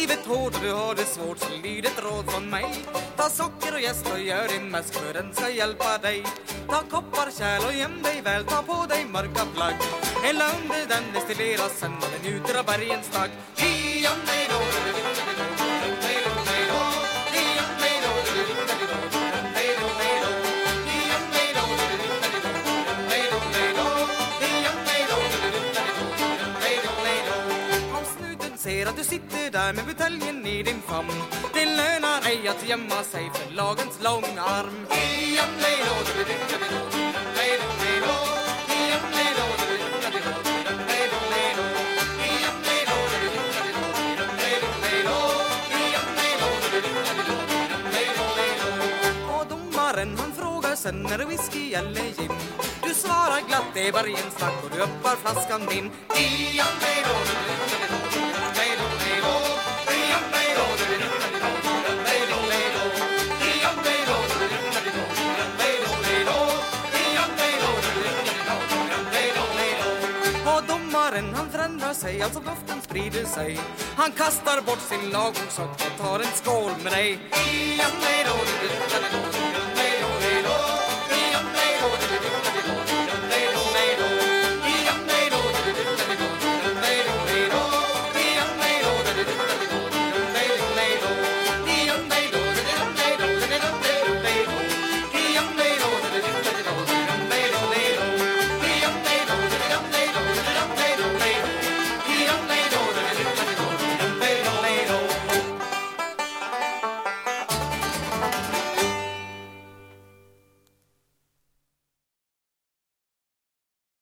livet hårt och du har det svårt så lyd ett råd från mig. Ta socker och jäst och gör din mäsk för den ska hjälpa dig. Ta koppar, kärl och göm dig väl, ta på dig mörka plagg Hälla under den destillera sen och den njuter av bergens tagg ser att du sitter där med buteljen i din famn Det lönar ej att gömma sig för lagens långa arm lej, då, du, lej, då, lej, då. Lej, då, lej, då, du, lej, då, Och domaren han frågar sen är det whisky eller gin Du svarar glatt det är bergens tack och du öppnar flaskan din Iam, lej, då, du, du, du, Och han förändrar sig, alltså doften sprider sig. Han kastar bort sin lagomsock och tar en skål med dig. Iam, lej,